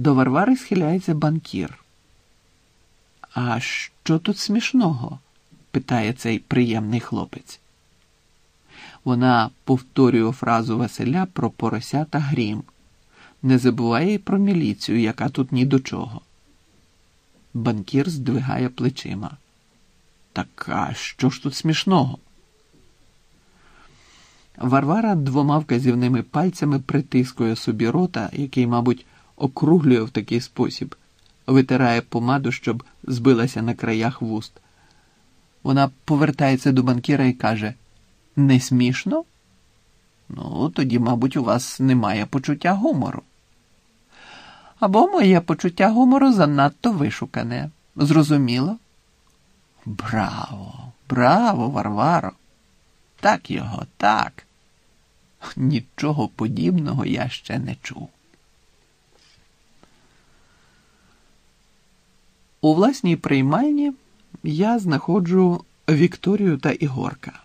До Варвари схиляється банкір. А що тут смішного? питає цей приємний хлопець. Вона повторює фразу Василя про порося та грім. Не забуває й про міліцію, яка тут ні до чого. Банкір здвигає плечима. Так а що ж тут смішного? Варвара двома вказівними пальцями притискує собі рота, який, мабуть, округлює в такий спосіб, витирає помаду, щоб збилася на краях вуст. Вона повертається до банкіра і каже: Не смішно? Ну, тоді, мабуть, у вас немає почуття гумору. Або моє почуття гумору занадто вишукане. Зрозуміло? Браво, браво, Варваро! Так його, так. Нічого подібного я ще не чув. У власній приймальні я знаходжу Вікторію та Ігорка.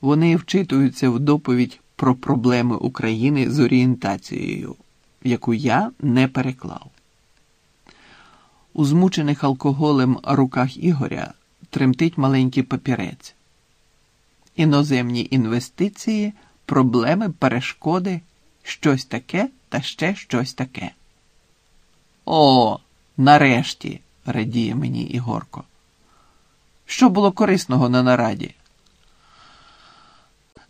Вони вчитуються в доповідь про проблеми України з орієнтацією, яку я не переклав. У змучених алкоголем руках Ігоря тремтить маленький папірець. Іноземні інвестиції, проблеми, перешкоди, щось таке та ще щось таке. О, нарешті, радіє мені Ігорко. Що було корисного на нараді?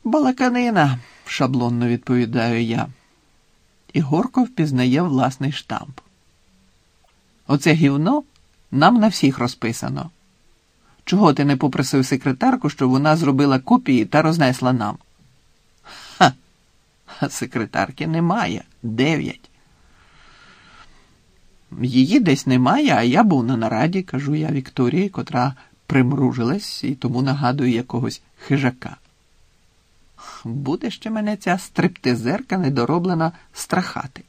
Балаканина, шаблонно відповідаю я. Ігорко впізнає власний штамп. Оце гівно нам на всіх розписано. Чого ти не попросив секретарку, щоб вона зробила копії та рознесла нам? Ха, секретарки немає. Дев'ять. Її десь немає, а я був на нараді, кажу я Вікторії, котра примружилась і тому нагадує якогось хижака. Буде ще мене ця стриптизерка недороблена страхати.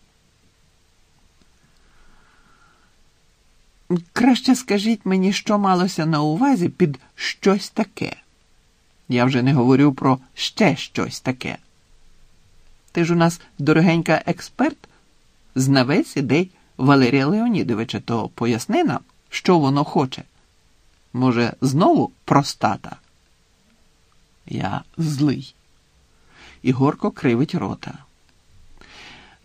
Краще скажіть мені, що малося на увазі під щось таке. Я вже не говорю про ще щось таке. Ти ж у нас дорогенька експерт, знавець ідей Валерія Леонідовича, то поясни нам, що воно хоче. Може, знову простата? Я злий. Ігорко кривить рота.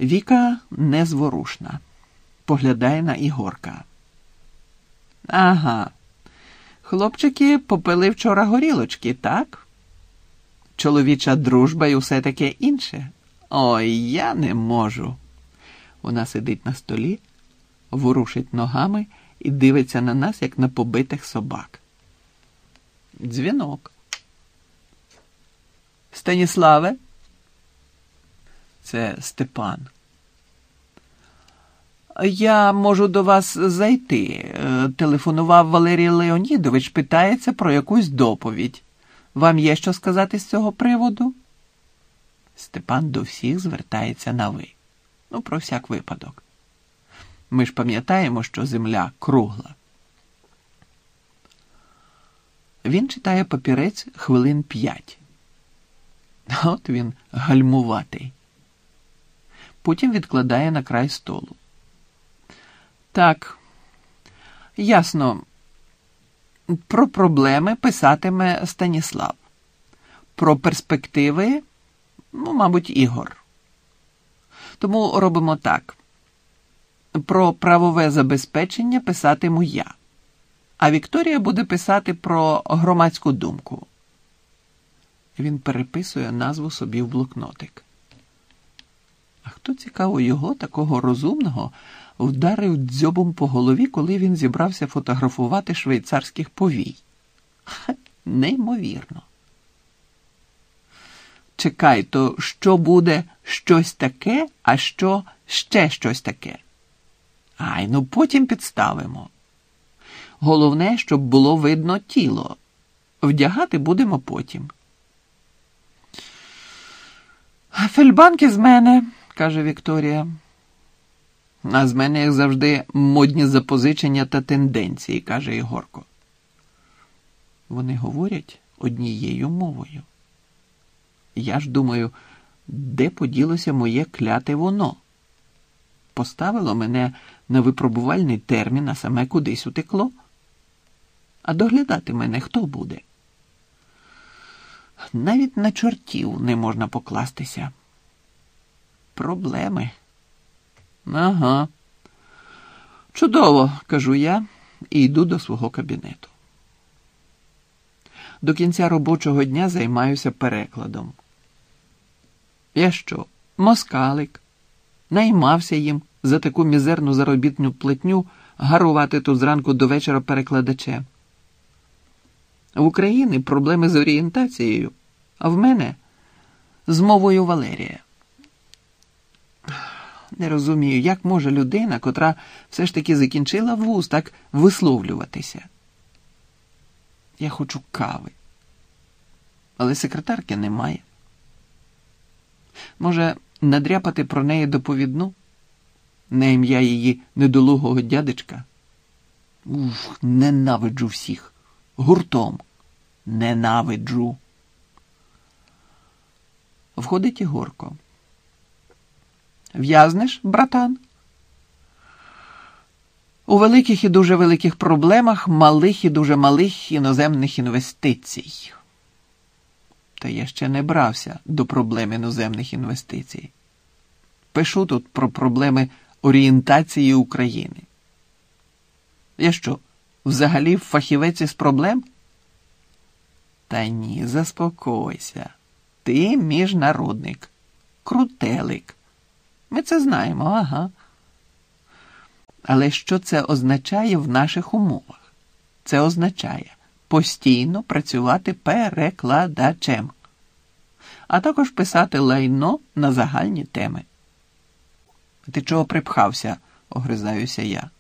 Віка незворушна. Поглядає на Ігорка. Ага. Хлопчики попили вчора горілочки, так? Чоловіча дружба і усе таке інше. Ой, я не можу. Вона сидить на столі, ворушить ногами і дивиться на нас, як на побитих собак. Дзвінок. Станіславе? Це Степан. Я можу до вас зайти. Е, телефонував Валерій Леонідович, питається про якусь доповідь. Вам є що сказати з цього приводу? Степан до всіх звертається на ви. Ну, про всяк випадок. Ми ж пам'ятаємо, що земля кругла. Він читає папірець хвилин п'ять. От він гальмуватий. Потім відкладає на край столу. Так, ясно. Про проблеми писатиме Станіслав. Про перспективи, ну, мабуть, Ігор. Тому робимо так. Про правове забезпечення писатиму я, а Вікторія буде писати про громадську думку. Він переписує назву собі в блокнотик. А хто цікаво його, такого розумного, вдарив дзьобом по голові, коли він зібрався фотографувати швейцарських повій? Неймовірно. Чекай, то що буде щось таке, а що ще щось таке? Ай, ну потім підставимо. Головне, щоб було видно тіло. Вдягати будемо потім. Фельбанки з мене, каже Вікторія. А з мене, як завжди, модні запозичення та тенденції, каже Ігорко. Вони говорять однією мовою. Я ж думаю, де поділося моє кляте воно? поставило мене на випробувальний термін, а саме кудись утекло. А доглядати мене хто буде? Навіть на чортів не можна покластися. Проблеми. Ага. Чудово, кажу я і йду до свого кабінету. До кінця робочого дня займаюся перекладом. Я що, москалик, наймався їм за таку мізерну заробітну платню гарувати тут зранку до вечора перекладачем. В Україні проблеми з орієнтацією, а в мене з мовою Валерія. Не розумію, як може людина, котра все ж таки закінчила вуз, так висловлюватися. Я хочу кави, але секретарки немає. Може, надряпати про неї доповідну? На ім'я її недолугого дядечка? Ух, ненавиджу всіх. Гуртом. Ненавиджу. Входить Ігорко. В'язнеш, братан? У великих і дуже великих проблемах малих і дуже малих іноземних інвестицій. Та я ще не брався до проблем іноземних інвестицій. Пишу тут про проблеми орієнтації України. Я що, взагалі фахівець із проблем? Та ні, заспокойся. Ти міжнародник, крутелик. Ми це знаємо, ага. Але що це означає в наших умовах? Це означає постійно працювати перекладачем, а також писати лайно на загальні теми. Ти чого припхався? огризаюся я.